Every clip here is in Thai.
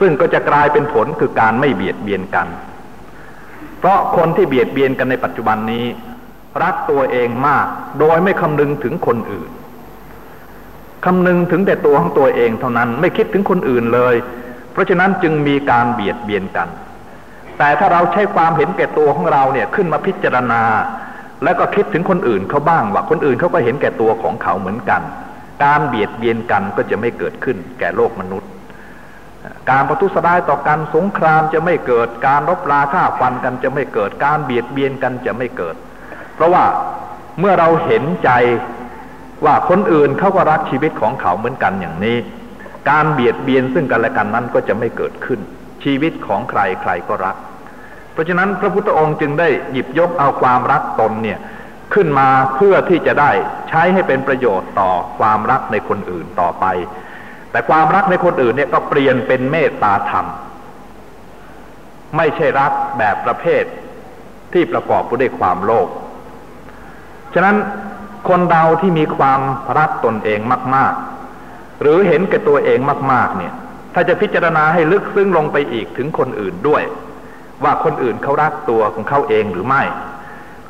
ซึ่งก็จะกลายเป็นผลคือการไม่เบียดเบียนกัน เพราะคนที่เบียดเบียนกันในปัจจุบันนี้ รักตัวเองมากโดยไม่คำนึงถึงคนอื่นคำนึงถึงแต่ตัวของตัวเองเท่านั้นไม่คิดถึงคนอื่นเลย เพราะฉะนั้นจึงมีการเบียดเบียนกัน แต่ถ้าเราใช้ความเห็นแก่ตัวของเราเนี่ยขึ้นมาพิจารณา แล้วก็คิดถึงคนอื่นเขาบ้างว่าคนอื่นเขาก็เห็นแก่ตัวของเขาเหมือนกัน การเบียดเบียนกันก็จะไม่เกิดขึ้นแก่โลกมนุษย์ การประทุษร้ายต่อกันสงครามจะไม่เกิด การรบราฆ่าฟันกันจะไม่เกิด การเบียดเบียนกันจะไม่เกิด เพราะว่าเมื่อเราเห็นใจว่าคนอื่นเขาก็รักชีวิตของเขาเหมือนกันอย่างนี้ การเบียดเบียนซึ่งกันและกันนั้นก็จะไม่เกิดขึ้น ชีวิตของใครใครก็รัก เพราะฉะนั้นพระพุทธองค์จึงได้หยิบยกเอาความรักตนเนี่ยขึ้นมาเพื่อที่จะได้ใช้ให้เป็นประโยชน์ต่อความรักในคนอื่นต่อไป แต่ความรักในคนอื่นเนี่ยก็เปลี่ยนเป็นเมตตาธรรม ไม่ใช่รักแบบประเภทที่ประกอบด้วยความโลภ ฉะนั้นคนเราที่มีความรักตนเองมาก ๆ หรือเห็นแก่ตัวเองมาก ๆ เนี่ย ถ้าจะพิจารณาให้ลึกซึ้งลงไปอีกถึงคนอื่นด้วย ว่าคนอื่นเขารักตัวของเขาเองหรือไม่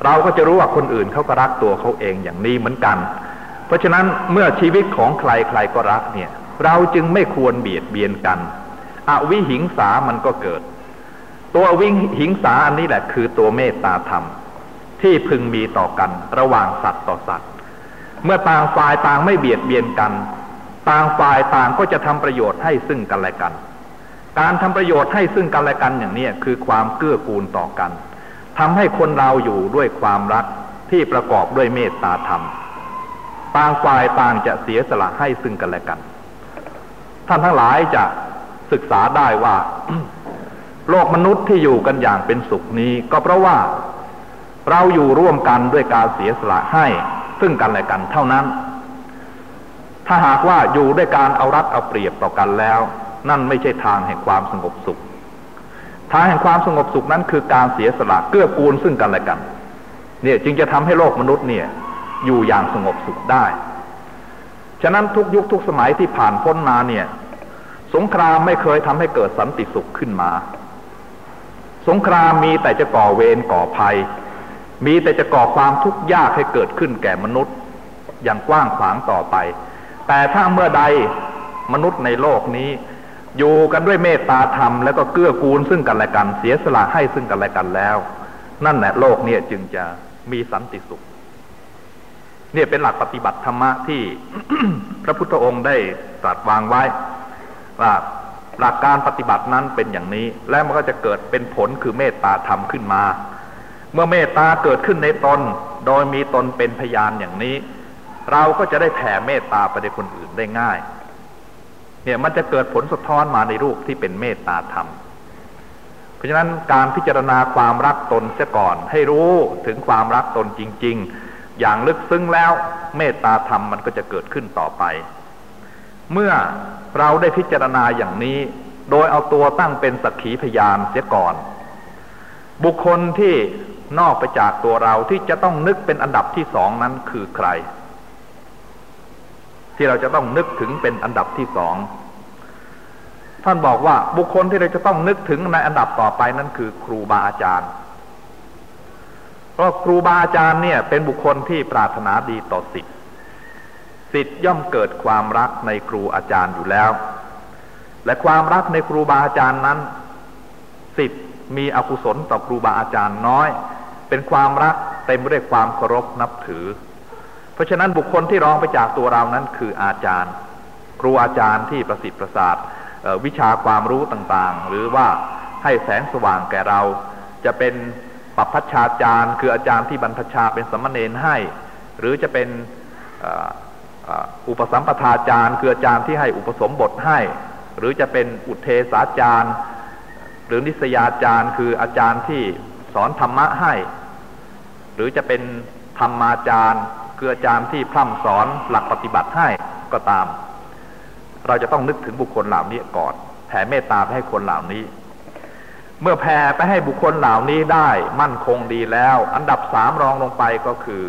เราก็จะรู้ว่าคนอื่นเขาก็รักตัวเขาเองอย่างนี้เหมือนกัน เพราะฉะนั้นเมื่อชีวิตของใครใครก็รักเนี่ย เราจึงไม่ควรเบียดเบียนกัน อวิหิงสามันก็เกิด ตัววิหิงสาอันนี้แหละคือตัวเมตตาธรรม ที่พึงมีต่อกัน ระหว่างสัตว์ต่อสัตว์ เมื่อต่างฝ่ายต่างไม่เบียดเบียนกัน ต่างฝ่ายต่างก็จะทำประโยชน์ให้ซึ่งกันและกัน การทำประโยชน์ให้ซึ่งกันและกันอย่างนี้คือความเกื้อกูลต่อกันทำให้คนเราอยู่ด้วยความรักที่ประกอบด้วยเมตตาธรรม ต่างฝ่ายต่างจะเสียสละให้ซึ่งกันและกัน ท่านทั้งหลายจะศึกษาได้ว่า โลกมนุษย์ที่อยู่กันอย่างเป็นสุขนี้ ก็เพราะว่าเราอยู่ร่วมกันด้วยการเสียสละให้ ซึ่งกันและกันเท่านั้น ถ้าหากว่าอยู่ด้วยการเอารัดเอาเปรียบต่อกันแล้ว นั่นไม่ใช่ทางแห่งความสงบสุข ทางแห่งความสงบสุขนั้นคือการเสียสละเกื้อกูลซึ่งกันและกัน เนี่ยจึงจะทำให้โลกมนุษย์เนี่ย อยู่อย่างสงบสุขได้ ฉะนั้นทุกยุคทุกสมัยที่ผ่านพ้นมาเนี่ย สงครามไม่เคยทำให้เกิดสันติสุขขึ้นมา สงครามมีแต่จะก่อเวรก่อภัย มีแต่จะก่อความทุกข์ยากให้เกิดขึ้นแก่มนุษย์อย่างกว้างขวางต่อไป แต่ถ้าเมื่อใดมนุษย์ในโลกนี้ อยู่กันด้วยเมตตาธรรมแล้วก็เกื้อกูลซึ่งกันและกันเสียสละให้ซึ่งกันและกันแล้ว นั่นแหละโลกเนี่ยจึงจะมีสันติสุข เนี่ยเป็นหลักปฏิบัติธรรมะที่พระพุทธองค์ได้ตรัสวางไว้ ว่าหลักการปฏิบัตินั้นเป็นอย่างนี้ และมันก็จะเกิดเป็นผลคือเมตตาธรรมขึ้นมา เมื่อเมตตาเกิดขึ้นในตน โดยมีตนเป็นพยานอย่างนี้ เราก็จะได้แผ่เมตตาไปในคนอื่นได้ง่าย เนี่ยมันจะเกิดผลสะท้อนมาในรูปที่เป็นเมตตาธรรม เพราะฉะนั้นการพิจารณาความรักตนเสียก่อน ให้รู้ถึงความรักตนจริง ๆ อย่างลึกซึ้งแล้วเมตตาธรรมมันก็จะเกิดขึ้นต่อไป เมื่อเราได้พิจารณาอย่างนี้ โดยเอาตัวตั้งเป็นสักขีพยานเสียก่อน บุคคลที่นอกไปจากตัวเราที่จะต้องนึกเป็นอันดับที่สองนั้นคือใคร ที่เราจะต้องนึกถึงเป็นอันดับที่สองท่านบอกว่าบุคคลที่เราจะต้องนึกถึงในอันดับต่อไปนั้นคือครูบาอาจารย์ เพราะครูบาอาจารย์เนี่ยเป็นบุคคลที่ปรารถนาดีต่อสิทธิ์สิทธิ์ย่อมเกิดความรักในครูอาจารย์อยู่แล้ว และความรักในครูบาอาจารย์นั้น สิทธิ์มีอกุศลต่อครูบาอาจารย์น้อย เป็นความรักเต็มด้วยความเคารพนับถือ เพราะฉะนั้นบุคคลที่รองไปจากตัวเรานั้นคืออาจารย์ ครูอาจารย์ที่ประสิทธิ์ประสาทวิชาความรู้ต่างๆ หรือว่าให้แสงสว่างแก่เราจะเป็น ปัพพชชาจารย์ คืออาจารย์ที่บรรพชาเป็นสมณเณรให้ หรือจะเป็นอุปสัมปทาจารย์ คืออาจารย์ที่ให้อุปสมบทให้ หรือจะเป็นอุเทศาจารย์ หรือนิสยาจารย์ คืออาจารย์ที่สอนธรรมะให้ หรือจะเป็นธรรมาจารย์ คืออาจารย์ที่พร่ำสอนหลักปฏิบัติให้ก็ตาม เราจะต้องนึกถึงบุคคลเหล่านี้ก่อนแผ่เมตตาไปให้คนเหล่านี้ เมื่อแผ่ไปให้บุคคลเหล่านี้ได้มั่นคงดีแล้ว อันดับสามรองลงไปก็คือ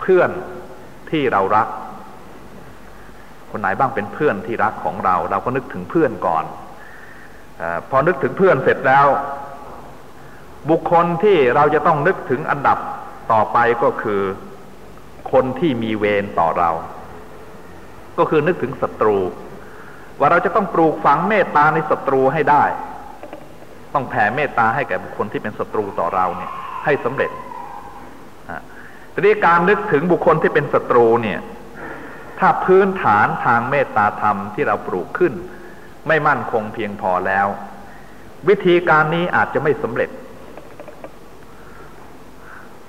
เพื่อนที่เรารัก คนไหนบ้างเป็นเพื่อนที่รักของเรา เราก็นึกถึงเพื่อนก่อนอพอนึกถึงเพื่อนเสร็จแล้ว บุคคลที่เราจะต้องนึกถึงอันดับต่อไปก็คือคนที่มีเวรต่อเรา ก็คือนึกถึงศัตรู ว่าเราจะต้องปลูกฝังเมตตาในศัตรูให้ได้ ต้องแผ่เมตตาให้แก่บุคคลที่เป็นศัตรูต่อเราเนี่ย ให้สำเร็จทีนี้การนึกถึงบุคคลที่เป็นศัตรูเนี่ย ถ้าพื้นฐานทางเมตตาธรรมที่เราปลูกขึ้น ไม่มั่นคงเพียงพอแล้ว วิธีการนี้อาจจะไม่สำเร็จ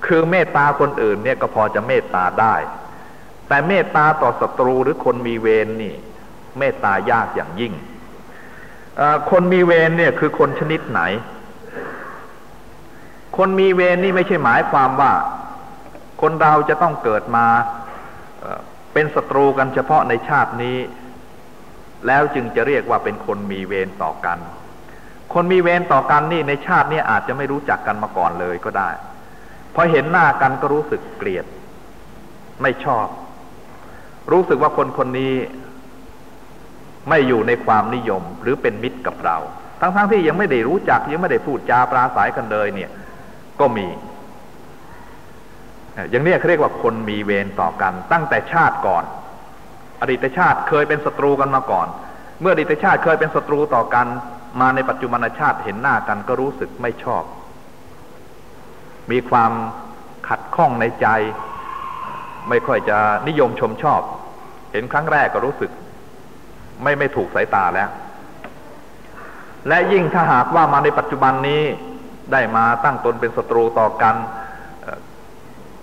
คือเมตตาคนอื่นเนี่ยก็พอจะเมตตาได้ แต่เมตตาต่อศัตรูหรือคนมีเวรนนี่ เมตตายากอย่างยิ่ง คนมีเวรเนี่ยคือคนชนิดไหน คนมีเวรนี่ไม่ใช่หมายความว่า คนเราจะต้องเกิดมาเป็นศัตรูกันเฉพาะในชาตินี้ แล้วจึงจะเรียกว่าเป็นคนมีเวรต่อกัน คนมีเวรต่อกันนี่ในชาตินี้อาจจะไม่รู้จักกันมาก่อนเลยก็ได้พอเห็นหน้ากันก็รู้สึกเกลียด ไม่ชอบ รู้สึกว่าคนคนนี้ ไม่อยู่ในความนิยมหรือเป็นมิตรกับเรา ทั้งๆทที่ยังไม่ได้รู้จักยังไม่ได้พูดจาปราศัยกันเลยเนี่ย ก็มีอย่างนี้เขาเรียกว่าคนมีเวรต่อกัน ตั้งแต่ชาติก่อน อดีตชาติเคยเป็นศัตรูกันมาก่อน เมื่ออดีตชาติเคยเป็นศัตรูต่อกัน มาในปัจจุบันชาติเห็นหน้ากันก็รู้สึกไม่ชอบ มีความขัดข้องในใจ ไม่ค่อยจะนิยมชมชอบ เห็นครั้งแรกก็รู้สึก ไม่ไม่ถูกสายตาแล้ว และยิ่งถ้าหากว่ามาในปัจจุบันนี้ได้มาตั้งตนเป็นศัตรูต่อกัน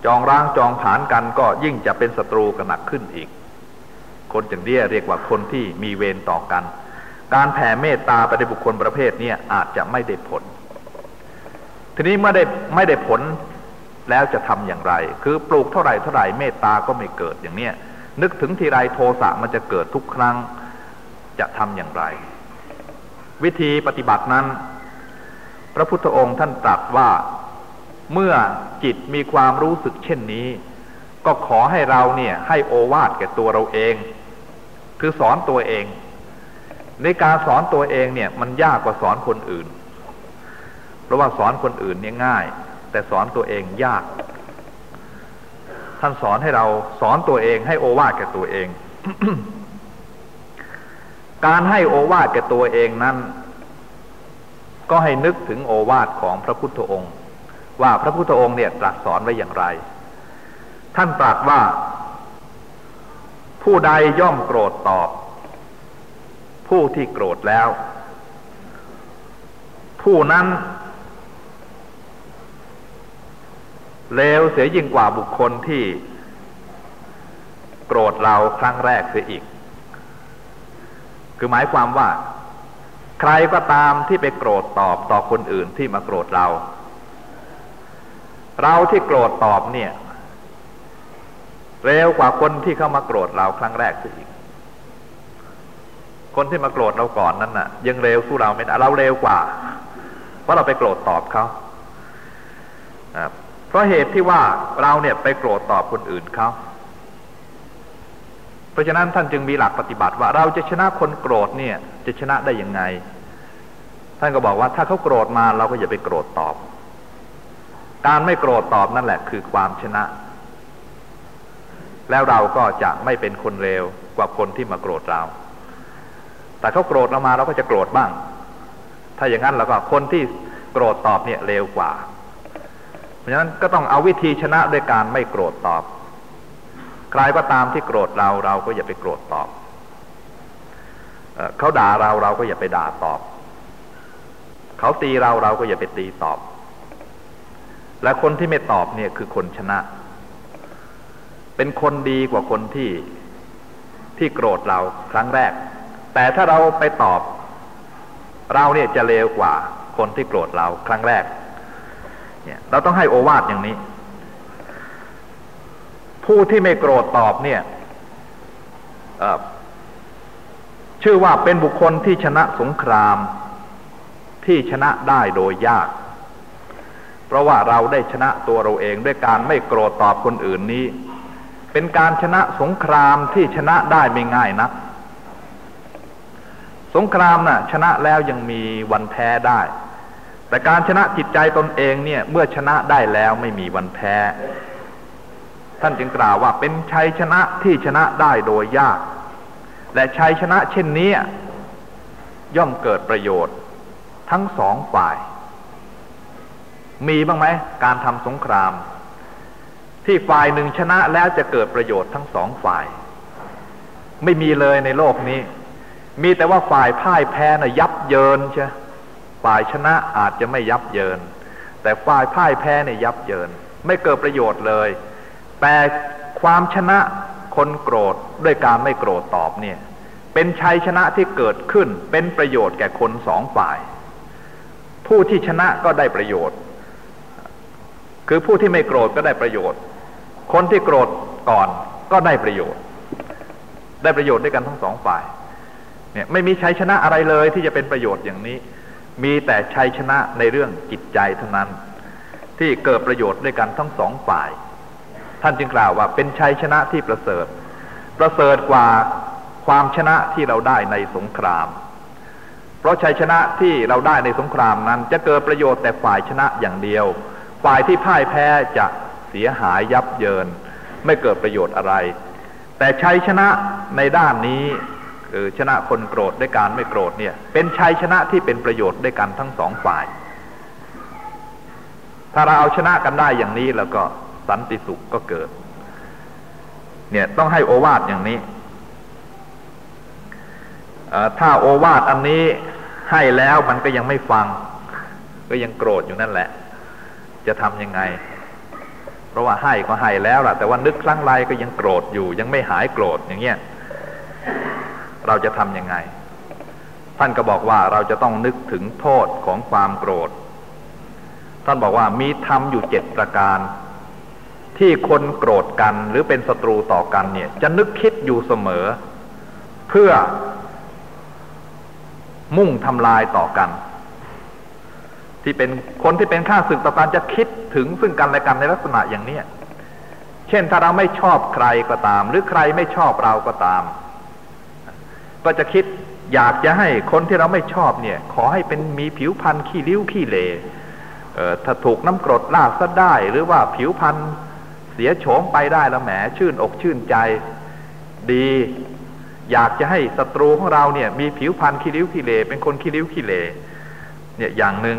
จองร้างจองผานกันก็ยิ่งจะเป็นศัตรูกันหนักขึ้นอีก คนจังเดียเรียกว่าคนที่มีเวรต่อกัน การแผ่เมตตาไปในบุคคลประเภทนี้อาจจะไม่ได้ผล ทีนี้เมื่อได้ไม่ได้ผลแล้วจะทำอย่างไร คือปลูกเท่าไหร่เท่าไหร่เมตตาก็ไม่เกิดอย่างเนี้ยนึกถึงทีไรโทสะมันจะเกิดทุกครั้ง จะทำอย่างไร วิธีปฏิบัตินั้น พระพุทธองค์ท่านตรัสว่าเมื่อจิตมีความรู้สึกเช่นนี้ ก็ขอให้เราเนี่ยให้โอวาทแก่ตัวเราเอง คือสอนตัวเอง ในการสอนตัวเองเนี่ยมันยากกว่าสอนคนอื่น เพราะว่าสอนคนอื่นเนี่ยง่าย แต่สอนตัวเองยาก ท่านสอนให้เราสอนตัวเองให้โอวาทแก่ตัวเอง การให้โอวาทแก่ตัวเองนั้น ก็ให้นึกถึงโอวาทของพระพุทธองค์ ว่าพระพุทธองค์เนี่ยตรัสสอนไว้อย่างไร ท่านตรัสว่า ผู้ใดย่อมโกรธตอบ ผู้ที่โกรธแล้ว ผู้นั้นเลวเสียยิ่งกว่าบุคคลที่ โกรธเราครั้งแรกเสียอีก คือหมายความว่า ใครก็ตามที่ไปโกรธตอบต่อคนอื่นที่มาโกรธเรา เราที่โกรธตอบเนี่ย เร็วกว่าคนที่เข้ามาโกรธเราครั้งแรกซะอีก คนที่มาโกรธเราก่อนนั้นน่ะ ยังเร็วสู้เราไม่ได้เราเร็วกว่า เพราะเราไปโกรธตอบเขาเพราะเหตุที่ว่าเราเนี่ยไปโกรธตอบคนอื่นเขา เพราะฉะนั้นท่านจึงมีหลักปฏิบัติว่าเราจะชนะคนโกรธเนี่ยจะชนะได้ยังไง ท่านก็บอกว่าถ้าเขาโกรธมาเราก็อย่าไปโกรธตอบ การไม่โกรธตอบนั่นแหละคือความชนะ แล้วเราก็จะไม่เป็นคนเลวกว่าคนที่มาโกรธเรา แต่เขาโกรธเรามาเราก็จะโกรธบ้าง ถ้าอย่างนั้นเราก็คนที่โกรธตอบเนี่ยเลวกว่า เพราะฉะนั้นก็ต้องเอาวิธีชนะด้วยการไม่โกรธตอบ ใครก็ตามที่โกรธเราเราก็อย่าไปโกรธตอบเขาด่าเราเราก็อย่าไปด่าตอบ เขาตีเราเราก็อย่าไปตีตอบ และคนที่ไม่ตอบเนี่ยคือคนชนะ เป็นคนดีกว่าคนที่ที่โกรธเราครั้งแรก แต่ถ้าเราไปตอบ เราเนี่ยจะเลวกว่าคนที่โกรธเราครั้งแรก เนี่ย เราต้องให้โอวาทอย่างนี้ ผู้ที่ไม่โกรธตอบเนี่ยชื่อว่าเป็นบุคคลที่ชนะสงครามที่ชนะได้โดยยาก เพราะว่าเราได้ชนะตัวเราเองด้วยการไม่โกรธตอบคนอื่นนี้ เป็นการชนะสงครามที่ชนะได้ไม่ง่ายนัก สงครามนะ่ะชนะแล้วยังมีวันแพ้ได้ แต่การชนะจิตใจตนเองเนี่ยเมื่อชนะได้แล้วไม่มีวันแพ้ ท่านจึงกล่าวว่าเป็นชัยชนะที่ชนะได้โดยยาก และชัยชนะเช่นนี้ ย่อมเกิดประโยชน์ ทั้งสองฝ่าย มีบ้างไหมการทำสงคราม ที่ฝ่ายหนึ่งชนะแล้วจะเกิดประโยชน์ทั้งสองฝ่าย ไม่มีเลยในโลกนี้ มีแต่ว่าฝ่ายพ่ายแพ้นะ่ะยับเยินใช่ฝ่ายชนะอาจจะไม่ยับเยิน แต่ฝ่ายพ่ายแพ้เนี่ยยับเยิน ไม่เกิดประโยชน์เลย แต่ความชนะคนโกรธด้วยการไม่โกรธตอบเนี่ย เป็นชัยชนะที่เกิดขึ้นเป็นประโยชน์แก่คนสองฝ่าย ผู้ที่ชนะก็ได้ประโยชน์ คือผู้ที่ไม่โกรธก็ได้ประโยชน์ คนที่โกรธก่อนก็ได้ประโยชน์ ได้ประโยชน์ด้วยกันทั้งสองฝ่ายเนี่ยไม่มีชัยชนะอะไรเลยที่จะเป็นประโยชน์อย่างนี้ มีแต่ชัยชนะในเรื่องจิตใจเท่านั้น ที่เกิดประโยชน์ด้วยกันทั้งสองฝ่าย ท่านจึงกล่าวว่าเป็นชัยชนะที่ประเสริฐ ประเสริฐกว่าความชนะที่เราได้ในสงคราม เพราะชัยชนะที่เราได้ในสงครามนั้นจะเกิดประโยชน์แต่ฝ่ายชนะอย่างเดียว ฝ่ายที่พ่ายแพ้จะเสียหายยับเยิน ไม่เกิดประโยชน์อะไร แต่ชัยชนะในด้านนี้คือชนะคนโกรธด้วยการไม่โกรธเนี่ยเป็นชัยชนะที่เป็นประโยชน์ด้วยกันทั้งสองฝ่าย ถ้าเราเอาชนะกันได้อย่างนี้แล้วก็ สันติสุขก็เกิด เนี่ยต้องให้โอวาทอย่างนี้ ถ้าโอวาทอันนี้ให้แล้วมันก็ยังไม่ฟัง ก็ยังโกรธอยู่นั่นแหละ จะทำยังไง เพราะว่าให้ก็ให้แล้วล่ะ แต่ว่านึกครั้งไรก็ยังโกรธอยู่ ยังไม่หายโกรธอย่างเงี้ยเราจะทำยังไง ท่านก็บอกว่าเราจะต้องนึกถึงโทษของความโกรธ ท่านบอกว่ามีธรรมอยู่เจ็ดประการ ที่คนโกรธกันหรือเป็นศัตรูต่อกันเนี่ย จะนึกคิดอยู่เสมอ เพื่อมุ่งทำลายต่อกัน ที่เป็นคนที่เป็นข้าศึกต่อกันจะคิดถึงซึ่งกันและกันในลักษณะอย่างเนี้ยเช่นถ้าเราไม่ชอบใครก็ตาม หรือใครไม่ชอบเราก็ตาม ก็จะคิดอยากจะให้คนที่เราไม่ชอบเนี่ย ขอให้เป็นมีผิวพรรณขี้ริ้วขี้เลเออถ้าถูกน้ำกรดลาดซะได้ หรือว่าผิวพรรณ เสียโฉมไปได้แล้วแหมชื่นอกชื่นใจ ดี อยากจะให้ศัตรูของเราเนี่ย มีผิวพรรณขี้ริ้วขี้เลเป็นคนขี้ริ้วขี้เลเนี่ยอย่างหนึ่ง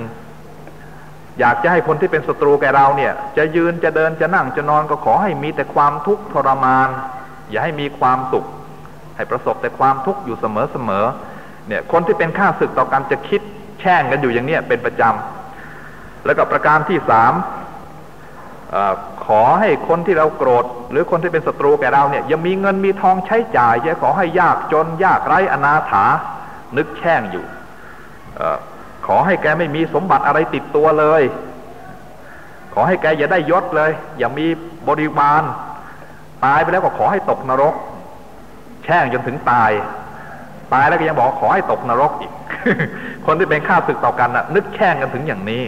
อยากจะให้คนที่เป็นศัตรูแกเราเนี่ย จะยืนจะเดินจะนั่งจะนอนก็ขอให้มีแต่ความทุกข์ทรมาน อย่าให้มีความสุข ให้ประสบแต่ความทุกข์อยู่เสมอเสมอเนี่ย คนที่เป็นข้าศึกต่อกันจะคิดแช่งกันอยู่อย่างเนี้ยเป็นประจำแล้วก็ประการที่สาม อขอให้คนที่เราโกรธ หรือคนที่เป็นศัตรูแก่เราเนี่ยยังมีเงินมีทองใช้จ่ายจะขอให้ยากจนยากไร้อนาถานึกแช่งอยู่อขอให้แกไม่มีสมบัติอะไรติดตัวเลย ขอให้แกอย่าได้ยศเลย อย่ามีบริวารตายไปแล้วก็ขอให้ตกนรก แช่งจนถึงตาย ตายแล้วก็ยังบอกขอให้ตกนรกอีก คนที่เป็นข้าศึกต่อกันนะ่ะนึกแช่งกันถึงอย่างนี้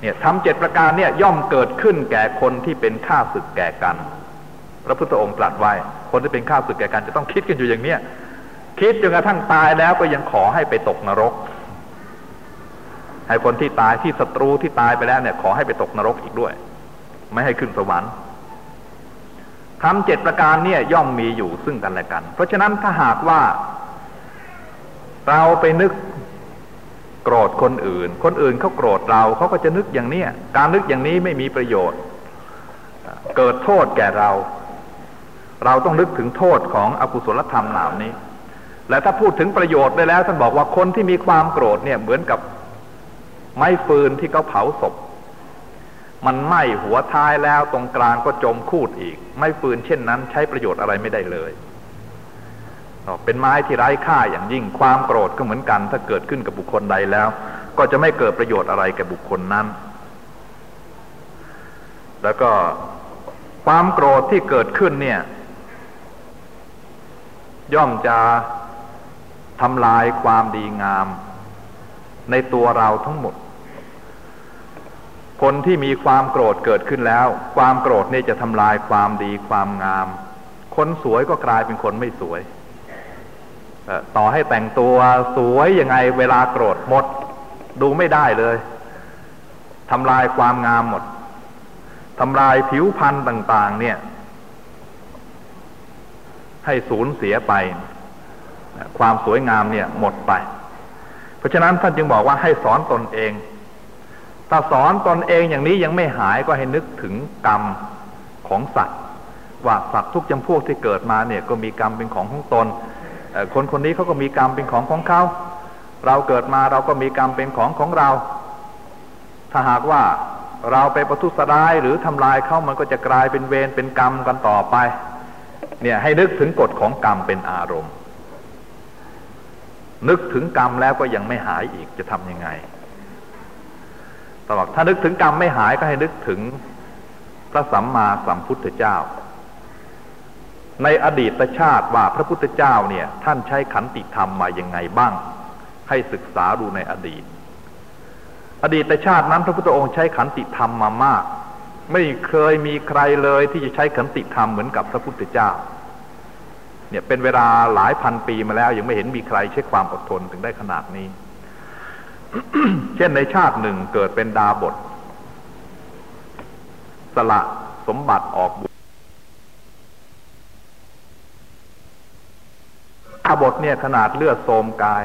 เนี่ยทำเจ็ดประการเนี่ยย่อมเกิดขึ้นแก่คนที่เป็นข้าศึกแก่กัน พระพุทธองค์ตรัสไว้ คนที่เป็นข้าศึกแก่กันจะต้องคิดกันอยู่อย่างเนี้ยคิดจนกระทั่งตายแล้วก็ยังขอให้ไปตกนรก ให้คนที่ตายที่ศัตรูที่ตายไปแล้วเนี่ย ขอให้ไปตกนรกอีกด้วย ไม่ให้ขึ้นสวรรค์ทำเจ็ดประการเนี่ยย่อมมีอยู่ซึ่งกันและกัน เพราะฉะนั้นถ้าหากว่า เราไปนึก โกรธคนอื่น คนอื่นเขาโกรธเราเขาก็จะนึกอย่างนี้การนึกอย่างนี้ไม่มีประโยชน์ เกิดโทษแก่เรา เราต้องนึกถึงโทษของอกุศลธรรมเหล่านี้ และถ้าพูดถึงประโยชน์ได้แล้วท่านบอกว่าคนที่มีความโกรธเนี่ยเหมือนกับไม้ฟืนที่เขาเผาศพ มันไหม้หัวท้ายแล้วตรงกลางก็จมคูดอีก ไม้ฟืนเช่นนั้น ใช้ประโยชน์อะไรไม่ได้เลย เป็นไม้ที่ไร้ค่าอย่างยิ่งความโกรธก็เหมือนกัน ถ้าเกิดขึ้นกับบุคคลใดแล้ว ก็จะไม่เกิดประโยชน์อะไรแก่บุคคลนั้น แล้วก็ความโกรธที่เกิดขึ้นเนี่ย ย่อมจะทำลายความดีงาม ในตัวเราทั้งหมด คนที่มีความโกรธเกิดขึ้นแล้ว ความโกรธนี่จะทำลายความดีความงาม คนสวยก็กลายเป็นคนไม่สวย ต่อให้แต่งตัวสวยยังไงเวลาโกรธหมด ดูไม่ได้เลยทำลายความงามหมดทำลายผิวพรรณต่าง ๆ เนี่ย ให้สูญเสียไป ความสวยงามเนี่ยหมดไป เพราะฉะนั้นท่านจึงบอกว่าให้สอนตนเอง ถ้าสอนตนเองอย่างนี้ยังไม่หายก็ให้นึกถึงกรรมของสัตว์ ว่าสัตว์ทุกจำพวกที่เกิดมาเนี่ยก็มีกรรมเป็นของของตน คนคนนี้เขาก็มีกรรมเป็นของของเขา เราเกิดมาเราก็มีกรรมเป็นของของเรา ถ้าหากว่าเราไปประทุษร้ายหรือทำลายเขามันก็จะกลายเป็นเวรเป็นกรรมกันต่อไป เนี่ยให้นึกถึงกฎของกรรมเป็นอารมณ์ นึกถึงกรรมแล้วก็ยังไม่หายอีกจะทำยังไงตลอดถ้านึกถึงกรรมไม่หายก็ให้นึกถึงพระสัมมาสัมพุทธเจ้า ในอดีตชาติว่าพระพุทธเจ้าเนี่ยท่านใช้ขันติธรรมมาอยังไงบ้าง ให้ศึกษาดูในอดีต อดีตชาตินั้นพระพุทธองค์ใช้ขันติธรรมมามาก ไม่เคยมีใครเลยที่จะใช้ขันติธรรมเหมือนกับพระพุทธเจ้า เนี่ยเป็นเวลาหลายพันปีมาแล้ว ยังไม่เห็นมีใครใช้ความอดทนถึงได้ขนาดนี้ เช่นในชาติหนึ่งเกิดเป็นดาบท สละสมบัติออกบุ ดาบทเนี่ยขนาดเลือดโสมกาย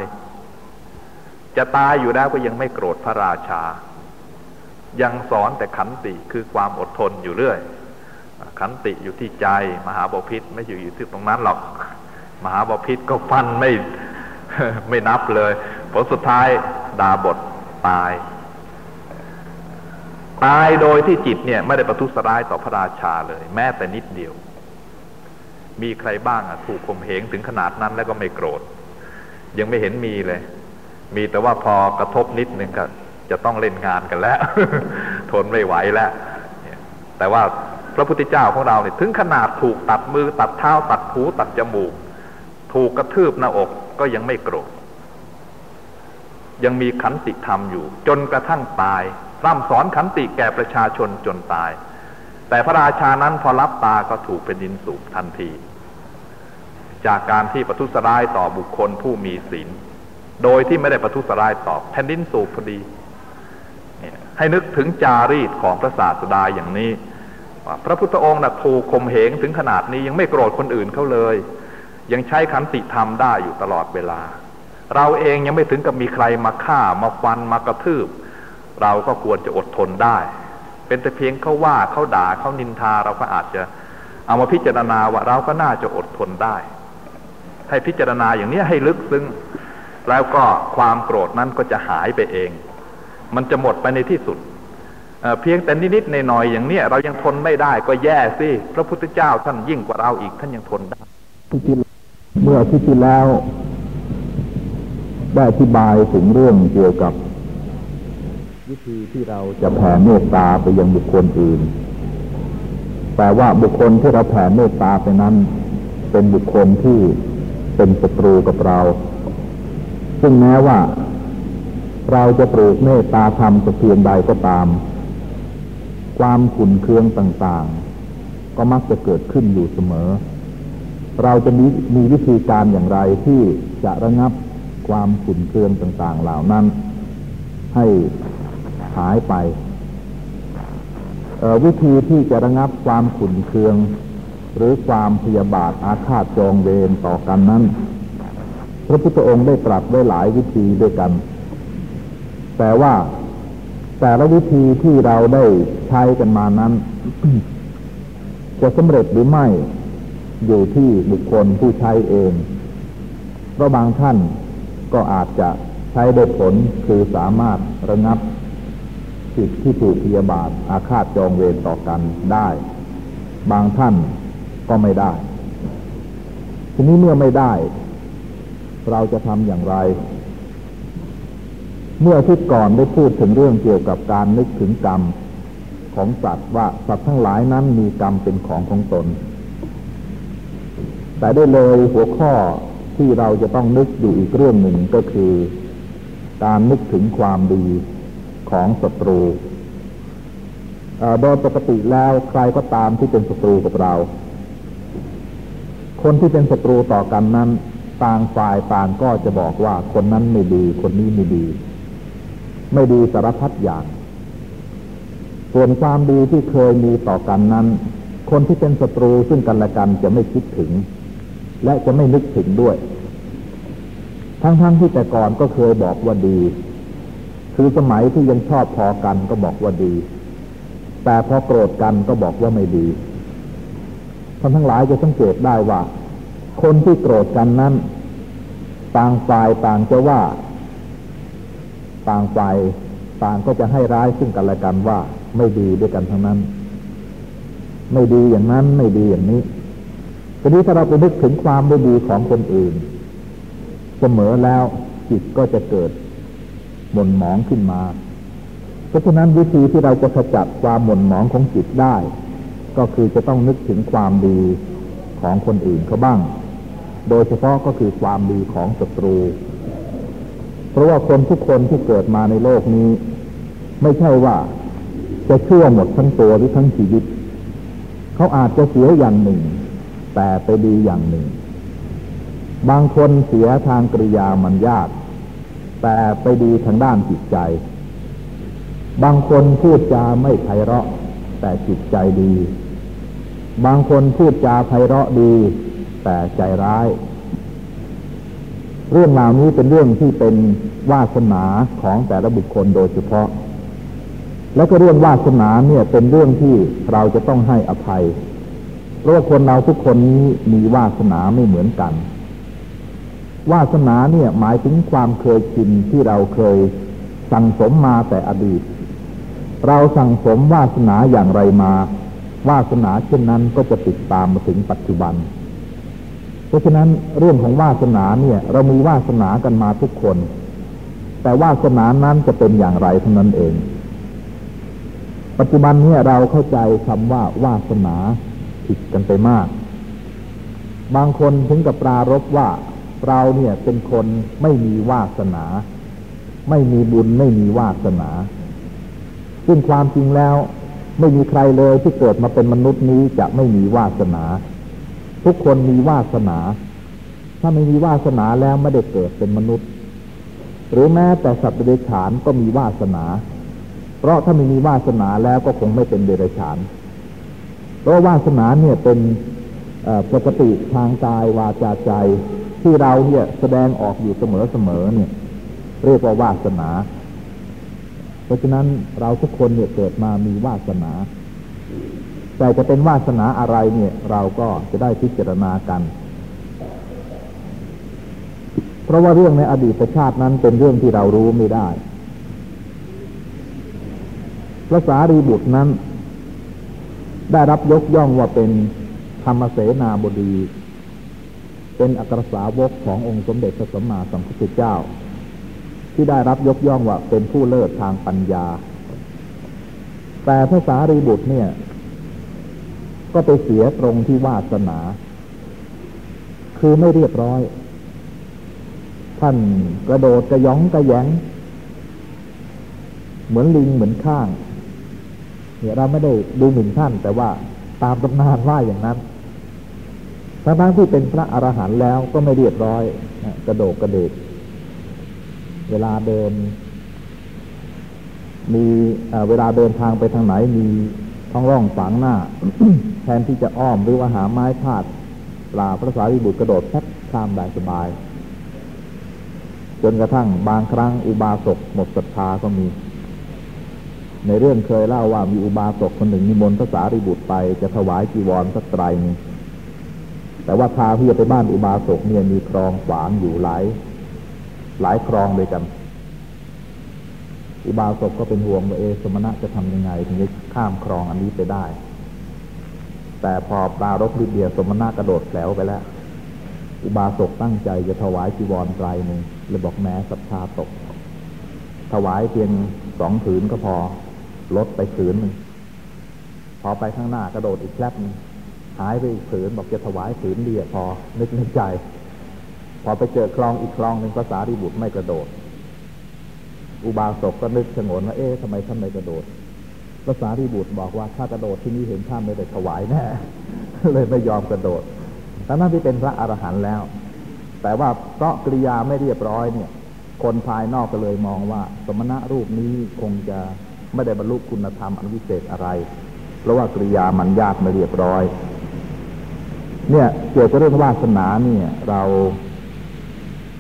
จะตายอยู่แล้วก็ยังไม่โกรธพระราชา ยังสอนแต่ขันติคือความอดทนอยู่เรื่อย ขันติอยู่ที่ใจมหาบพิษไม่อยู่อยู่ที่ตรงนั้นหรอก มหาบพิษก็ฟันไม่ไม่นับเลยผลสุดท้ายดาบทตาย ตายโดยที่จิตเนี่ยไม่ได้ประทุษร้ายต่อพระราชาเลย แม้แต่นิดเดียว มีใครบ้างอะถูกข่มเหงถึงขนาดนั้นแล้วก็ไม่โกรธ ยังไม่เห็นมีเลย มีแต่ว่าพอกระทบนิดนึงก็จะต้องเล่นงานกันแล้ว ทนไม่ไหวแล้วแต่ว่าพระพุทธเจ้าของเราเนี่ยถึงขนาดถูกตัดมือตัดเท้าตัดหูตัดจมูก ถูกกระทืบหน้าอกก็ยังไม่โกรธยังมีขันติธรรมอยู่ จนกระทั่งตายร่ำสอนขันติแก่ประชาชนจนตาย แต่พระราชานั้นพอรับตาก็ถูกเป็นดินสูบทันที จากการที่ประทุษร้ายต่อบุคคลผู้มีศีลโดยที่ไม่ได้ประทุษร้ายตอบแผ่นดินสูบพอดีให้นึกถึงจารีตของพระศาสดาอย่างนี้ว่าพระพุทธองค์นะถูกข่มเหงถึงขนาดนี้ยังไม่โกรธคนอื่นเขาเลย ยังใช้ขันติธรรมได้อยู่ตลอดเวลา เราเองยังไม่ถึงกับมีใครมาฆ่ามาฟันมากระทืบ เราก็ควรจะอดทนได้ เป็นแต่เพียงเขาว่าเขาด่าเขานินทาเราก็อาจจะเอามาพิจารณาว่าเราก็น่าจะอดทนได้ ให้พิจารณาอย่างนี้ให้ลึกซึ้งแล้วก็ความโกรธนั้นก็จะหายไปเอง มันจะหมดไปในที่สุดเเพียงแต่นิดๆหน่อยอย่างเนี้ยเรายังทนไม่ได้ก็แย่สิพระพุทธเจ้าท่านยิ่งกว่าเราอีกท่านยังทนได้เมื่อที่ที่แล้วได้อธิบายถึงเรื่องเกี่ยวกับ ที่เราจะแผ่เมตตาไปยังบุคคลอื่น แต่ว่าบุคคลที่เราแผ่เมตตาไปนั้น เป็นบุคคลที่เป็นศัตรูกับเรา ซึ่งแม้ว่า เราจะปลูกเมตตาธรรมสักเพียงใดก็ตาม ความขุนเคืองต่างๆ ก็มักจะเกิดขึ้นอยู่เสมอ เราจะมีมีวิธีการอย่างไรที่จะระงับความขุนเคืองต่างๆ เหล่านั้น ให้ หายไป วิธีที่จะระงับความขุ่นเคือง หรือความพยาบาทอาฆาตจองเวรต่อกันนั้น พระพุทธองค์ได้ตรัสไว้หลายวิธีด้วยกัน แต่ว่าแต่ละวิธีที่เราได้ใช้กันมานั้น จะสำเร็จหรือไม่อยู่ที่บุคคลผู้ใช้เอง เพราะบางท่านก็อาจจะใช้ได้ผลคือสามารถระงับ จิตที่ถูกพยาบาทอาฆาตจองเวรต่อกันได้ บางท่านก็ไม่ได้ ทีนี้เมื่อไม่ได้ เราจะทำอย่างไร เมื่อที่ก่อนได้พูดถึงเรื่องเกี่ยวกับการนึกถึงกรรมของสัตว์ว่าสัตว์ทั้งหลายนั้นมีกรรมเป็นของของตน แต่ได้เลยหัวข้อที่เราจะต้องนึกอยู่อีกเรื่องหนึ่งก็คือ การนึกถึงความดี ของศัตรูโดยปกติแล้วใครก็ตามที่เป็นศัตรูกับเรา คนที่เป็นศัตรูต่อกันนั้นต่างฝ่ายต่างก็จะบอกว่าคนนั้นไม่ดี คนนี้ไม่ดี ไม่ดีสารพัดอย่าง ส่วนความดีที่เคยมีต่อกันนั้น คนที่เป็นศัตรูซึ่งกันและกันจะไม่คิดถึง และจะไม่นึกถึงด้วย ทั้งๆทที่แต่ก่อนก็เคยบอกว่าดี คือสมัยที่ยังชอบพอกันก็บอกว่าดี แต่พอโกรธกันก็บอกว่าไม่ดีท่านทั้งหลายจะสังเกตได้ว่า คนที่โกรธกันนั้น ต่างฝ่ายต่างจะว่า ต่างฝ่ายต่างก็จะให้ร้ายซึ่งกันและกันว่าไม่ดีด้วยกันทั้งนั้น ไม่ดีอย่างนั้นไม่ดีอย่างนี้ทีนี้ถ้าเราไปนึกถึงความไม่ดีของคนอื่น เสมอแล้วจิตก็จะเกิด หม่นหมองขึ้นมา เพราะฉะนั้นวิธีที่เราจะขจัดความหม่นหมองของจิตได้ ก็คือจะต้องนึกถึงความดีของคนอื่นเขาบ้าง โดยเฉพาะก็คือความดีของศัตรู เพราะว่าคนทุกคนที่เกิดมาในโลกนี้ ไม่ใช่ว่าจะชั่วหมดทั้งตัวหรือทั้งชีวิต เขาอาจจะเสียอย่างหนึ่ง แต่ไปดีอย่างหนึ่ง บางคนเสียทางกริยามันยาก แต่ไปดีทางด้านจิตใจ บางคนพูดจาไม่ไพเราะ แต่จิตใจดี บางคนพูดจาไพเราะดี แต่ใจร้าย เรื่องราวนี้เป็นเรื่องที่เป็นวาสนาของแต่ละบุคคลโดยเฉพาะ แล้วก็เรื่องวาสนาเนี่ยเป็นเรื่องที่เราจะต้องให้อภัย เพราะว่าคนเราทุกคนนี้มีวาสนาไม่เหมือนกัน วาสนาเนี่ยหมายถึงความเคยชินที่เราเคยสั่งสมมาแต่อดีต เราสั่งสมวาสนาอย่างไรมา วาสนาเช่นนั้นก็จะติดตามมาถึงปัจจุบัน เพราะฉะนั้นเรื่องของวาสนาเนี่ย เรามีวาสนากันมาทุกคน แต่วาสนานั้นจะเป็นอย่างไรเท่านั้นเอง ปัจจุบันนี้เราเข้าใจคำว่าวาสนาผิดกันไปมาก บางคนถึงกับปรารบว่า เราเนี่ยเป็นคนไม่มีวาสนา ไม่มีบุญไม่มีวาสนา ซึ่งความจริงแล้วไม่มีใครเลยที่เกิดมาเป็นมนุษย์นี้จะไม่มีวาสนา ทุกคนมีวาสนา ถ้าไม่มีวาสนาแล้วไม่ได้เกิดเป็นมนุษย์ หรือแม้แต่สัตว์เดรัจฉานก็มีวาสนา เพราะถ้าไม่มีวาสนาแล้วก็คงไม่เป็นเดรัจฉาน เพราะวาสนาเนี่ยเป็นปกติทางกายวาจาใจ ที่เราเนี่ยแสดงออกอยู่เสมอๆเนี่ย เรียกว่าวาสนา เพราะฉะนั้นเราทุกคนเนี่ยเกิดมามีวาสนา แต่จะเป็นวาสนาอะไรเนี่ย เราก็จะได้พิจารณากัน เพราะว่าเรื่องในอดีตชาตินั้นเป็นเรื่องที่เรารู้ไม่ได้พระสารีบุตรนั้น ได้รับยกย่องว่าเป็นธรรมเสนาบดี เป็นอักษสาวกขององค์สมเด็จพระสัมมาสัมพุทธเจ้า ที่ได้รับยกย่องว่าเป็นผู้เลิศทางปัญญา แต่พระสารีบุตรเนี่ย ก็ไปเสียตรงที่วาสนา คือไม่เรียบร้อย ท่านกระโดดกระยองกระแยงเหมือนลิงเหมือนข้าง เนี่ยเราไม่ได้ดูหมิ่นท่าน แต่ว่าตามตำนานว่าอย่างนั้น ทั้งที่เป็นพระอรหันต์แล้วก็ไม่เรียบร้อยกระโดดกระเดกเวลาเดิน มีเวลาเดินทางไปทางไหนมีท้องร่องฝังหน้า แทนที่จะอ้อมหรือว่าหาไม้พาดปลาพระสารีบุตรกระโดดแทบข้ามได้สบาย จนกระทั่งบางครั้งอุบาสกหมดศรัทธาก็มี ในเรื่องเคยเล่าว่ามีอุบาสกคนหนึ่งนิมนต์พระสารีบุตรไปจะถวายจีวรสักไตรนึง แต่ว่าทางที่จะไปบ้านอุบาสกเนี่ยมีคลองขวางอยู่หลาย หลายคลองเลยกัน อุบาสกก็เป็นห่วงว่าเอสมณะจะทำยังไงถึงจะข้ามคลองอันนี้ไปได้ แต่พอปลารบลิเดียสมณะกระโดดแผลวไปแล้ว อุบาสกตั้งใจจะถวายจีวรไตรหนึ่งเลยบอกแม้ศรัทธาตก ถวายเพียงสองผืนก็พอลดไปผืนหนึ่งพอไปข้างหน้ากระโดดอีกแคลบนึง หายไปอีกผืนบอกจะถวายผืนเดียพอ นึกในใจ พอไปเจอคลองอีกคลองหนึ่งภาษาริบุตรไม่กระโดด อุบาสกก็นึกชงนว่าเอ๊ะทำไมท่านไม่กระโดดภาษาริบุตรบอกว่าถ้ากระโดดที่นี่เห็นท่าไม่ได้ถวายแน่เลยไม่ยอมกระโดดทั้งนั้นที่เป็นพระอรหันต์แล้วแแต่ว่าเพราะกริยาไม่เรียบร้อยเนี่ย คนภายนอกก็เลยมองว่า สมณะรูปนี้คงจะไม่ได้บรรลุคุณธรรมอันวิเศษอะไร เพราะว่ากริยามันยากไม่เรียบร้อย เนี่ย เกี่ยวกับเรื่องวาสนาเนี่ย เรา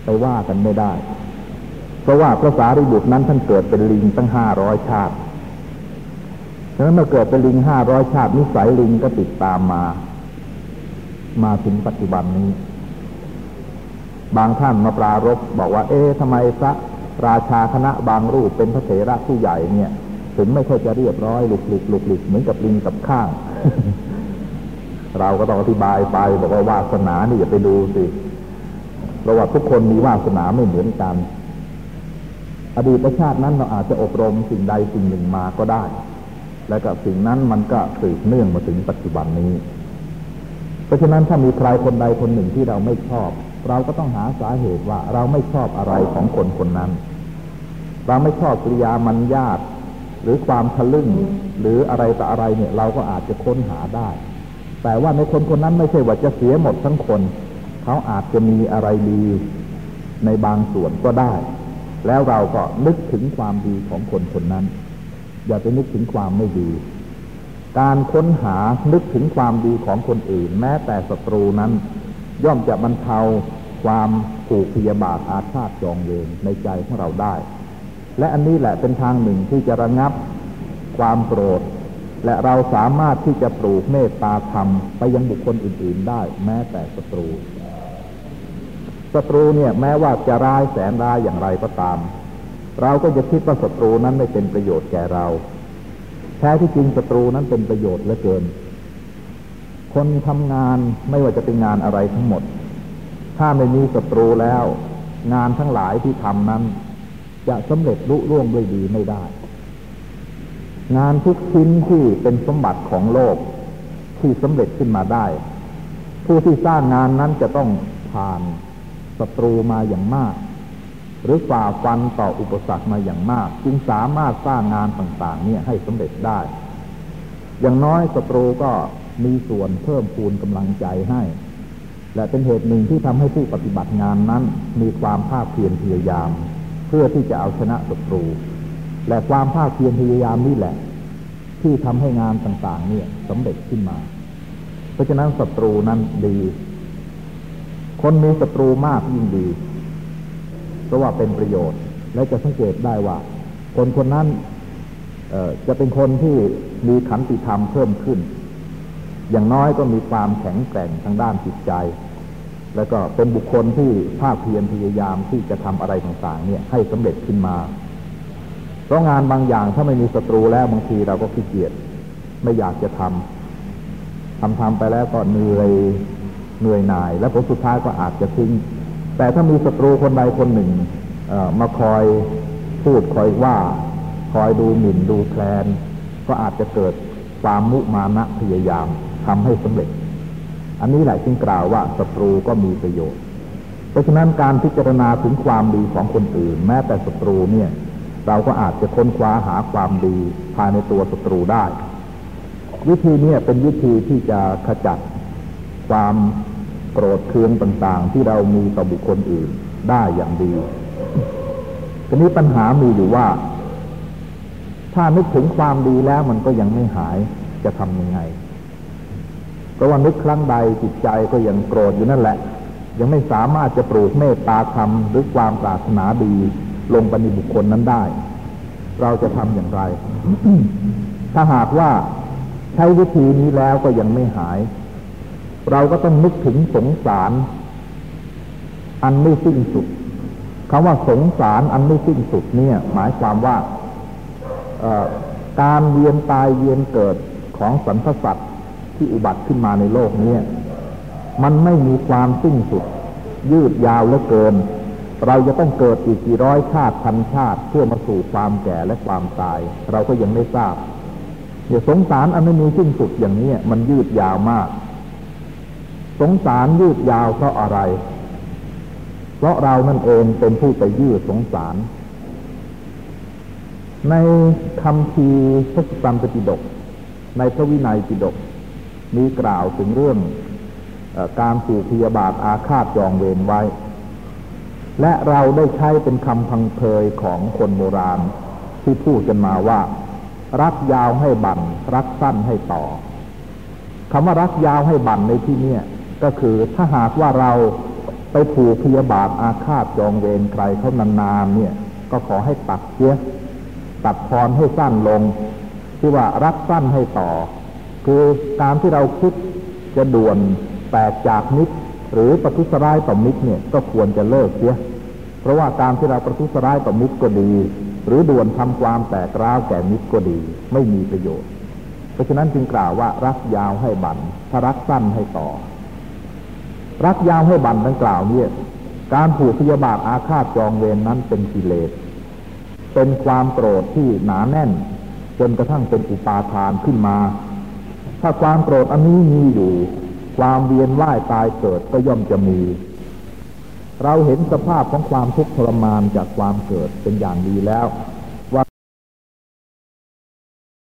ไปว่ากันไม่ได้ เพราะว่าพระสารีบุตรนั้นท่านเกิดเป็นลิงตั้งห้าร้อยชาติฉะนั้นเมื่อเกิดเป็นลิงห้าร้อยชาตินิสัยลิงก็ติดตามมา มาถึงปัจจุบันนี้ บางท่านมาปรารบบอกว่า เอ๊ะทำไมพระราชาคณะบางรูปเป็นพระเถระผู้ใหญ่เนี่ย ถึงไม่ค่อยจะเรียบร้อยหลุกหลิกหลุกหลิกเหมือนกับลิงกับข้าง เราก็ต้องอธิบายไปบอกว่าวาสนานี่อย่าไปดูสิเพราะว่าทุกคนมีวาสนาไม่เหมือนกัน อดีตชาตินั้นเราอาจจะอบรมสิ่งใดสิ่งหนึ่งมาก็ได้ และก็สิ่งนั้นมันก็สืบเนื่องมาถึงปัจจุบันนี้ เพราะฉะนั้นถ้ามีใครคนใดคนหนึ่งที่เราไม่ชอบ เราก็ต้องหาสาเหตุว่าเราไม่ชอบอะไรของคนคนนั้น เราไม่ชอบกิริยามันญาติหรือความทะลึ่งหรืออะไรต่ออะไรเนี่ย เราก็อาจจะค้นหาได้ แต่ว่าในคนคนนั้นไม่ใช่ว่าจะเสียหมดทั้งคน เขาอาจจะมีอะไรดีในบางส่วนก็ได้ แล้วเราก็นึกถึงความดีของคนคนนั้น อย่าไปนึกถึงความไม่ดี การค้นหานึกถึงความดีของคนอื่น แม้แต่ศัตรูนั้น ย่อมจะบรรเทาความผูกพยาบาทอาฆาตจองเวรในใจของเราได้ และอันนี้แหละเป็นทางหนึ่งที่จะระงับความโกรธ และเราสามารถที่จะปลูกเมตตาธรรมไปยังบุคคลอื่น ๆ ได้แม้แต่ศัตรูศัตรูเนี่ยแม้ว่าจะร้ายแสนร้ายอย่างไรก็ตาม เราก็จะคิดว่าศัตรูนั้นไม่เป็นประโยชน์แก่เราแท้ที่จริงศัตรูนั้นเป็นประโยชน์เหลือเกิน คนทำงานไม่ว่าจะเป็นงานอะไรทั้งหมด ถ้าไม่มีศัตรูแล้ว งานทั้งหลายที่ทำนั้น จะสำเร็จลุล่วงด้วยดีไม่ได้ งานทุกชิ้นที่เป็นสมบัติของโลกที่สำเร็จขึ้นมาได้ ผู้ที่สร้างงานนั้นจะต้องผ่านศัตรูมาอย่างมาก หรือฝ่าฟันต่ออุปสรรคมาอย่างมาก จึงสามารถสร้างงานต่างๆเนี่ยให้สำเร็จได้ อย่างน้อยศัตรูก็มีส่วนเพิ่มพูนกำลังใจให้ และเป็นเหตุหนึ่งที่ทำให้ผู้ปฏิบัติงานนั้น มีความภาคเพียรพยายาม เพื่อที่จะเอาชนะศัตรู และความภาคเพียรพยายามนี่แหละ ที่ทำให้งานต่าง ๆ เนี่ยสำเร็จขึ้นมา เพราะฉะนั้นศัตรูนั้นดี คนมีศัตรูมากยิ่งดี เพราะว่าเป็นประโยชน์ และจะสังเกตได้ว่า คนคนนั้นจะเป็นคนที่มีขันติธรรมเพิ่มขึ้น อย่างน้อยก็มีความแข็งแกร่งทางด้านจิตใจ แล้วก็เป็นบุคคลที่ภาคเพียรพยายามที่จะทำอะไรต่างๆ เนี่ยให้สำเร็จขึ้นมา เพราะงานบางอย่างถ้าไม่มีศัตรูแล้วบางทีเราก็ขี้เกียจไม่อยากจะทำทำทำไปแล้วก็เหนื่อยเหนื่อยหน่าย และผลสุดท้ายก็อาจจะทิ้ง แต่ถ้ามีศัตรูคนใดคนหนึ่งมาคอยพูดคอยว่าคอยดูหมิ่นดูแคลน ก็อาจจะเกิดความมุมานะพยายามทำให้สำเร็จ อันนี้แหละจึงกล่าวว่าศัตรูก็มีประโยชน์ เพราะฉะนั้นการพิจารณาถึงความดีของคนอื่น แม้แต่ศัตรูเนี่ย เราก็อาจจะค้นคว้าหาความดีภายในตัวศัตรูได้ วิธีนี้เป็นวิธีที่จะขจัดความโกรธเคืองต่างๆ ที่เรามีต่อบุคคลอื่นได้อย่างดีทีนี้ปัญหามีอยู่ว่า ถ้านึกถึงความดีแล้วมันก็ยังไม่หายจะทำยังไงเพราะว่านึกครั้งใดจิตใจก็ยังโกรธอยู่นั่นแหละ ยังไม่สามารถจะปลูกเมตตาธรรมหรือความปรารถนาดี ลงไปในบุคคลนั้นได้ เราจะทำอย่างไร ถ้าหากว่าใช้วิธีนี้แล้วก็ยังไม่หาย เราก็ต้องนึกถึงสงสาร อันไม่สิ้นสุดคำว่าสงสารอันไม่สิ้นสุดเนี่ย หมายความว่าการเวียนตายเวียนเกิดของสรรพสัตว์ที่อุบัติขึ้นมาในโลกนี้มันไม่มีความสิ้นสุด ยืดยาวเหลือเกิน เราจะต้องเกิดอีกกี่ร้อยชาติพันชาติเพื่อมาสู่ความแก่และความตาย เราก็ยังไม่ทราบเดี๋ยวสงสารอันไม่มีสิ้นสุดอย่างนี้มันยืดยาวมาก สงสารยืดยาวเพราะอะไร เพราะเรานั่นเองเป็นผู้ไปยืดสงสาร ในคำพีพระสุตตัมปฏิดกในพระวินัยปิฎกมีกล่าวถึงเรื่องอการผูกพยาบาทอาฆาตจองเวรไว้ และเราได้ใช้เป็นคำพังเพยของคนโบราณ ที่พูดกันมาว่า รักยาวให้บันรักสั้นให้ต่อคำว่ารักยาวให้บันในที่นี้ก็คือถ้าหากว่าเราไปผูกพยาบาทอาฆาตจองเวรใครเขานานๆเนี่ย ก็ขอให้ตัดเสียตัดพรให้สั้นลง ที่ว่ารักสั้นให้ต่อ คือการที่เราคิดจะด่วนแตกจากมิตร หรือประทุษร้ายต่อมิตรเนี่ยก็ควรจะเลิกเสีย เพราะว่าการที่เราประทุษร้ายต่อมิตรก็ดี หรือด่วนทำความแตกร้าวแก่มิตรก็ดี ไม่มีประโยชน์ เพราะฉะนั้นจึงกล่าวว่ารักยาวให้บันถ้ารักสั้นให้ต่อ รักยาวให้บันดังกล่าวเนี่ยการผูกพยาบาทอาฆาตจองเวรนนั้นเป็นกิเลส เป็นความโกรธที่หนาแน่น จนกระทั่งเป็นอุปาทานขึ้นมา ถ้าความโกรธอันนี้มีอยู่ ความเวียนว่ายตายเกิดก็ย่อมจะมี เราเห็นสภาพของความทุกข์ทรมานจากความเกิดเป็นอย่างดีแล้ว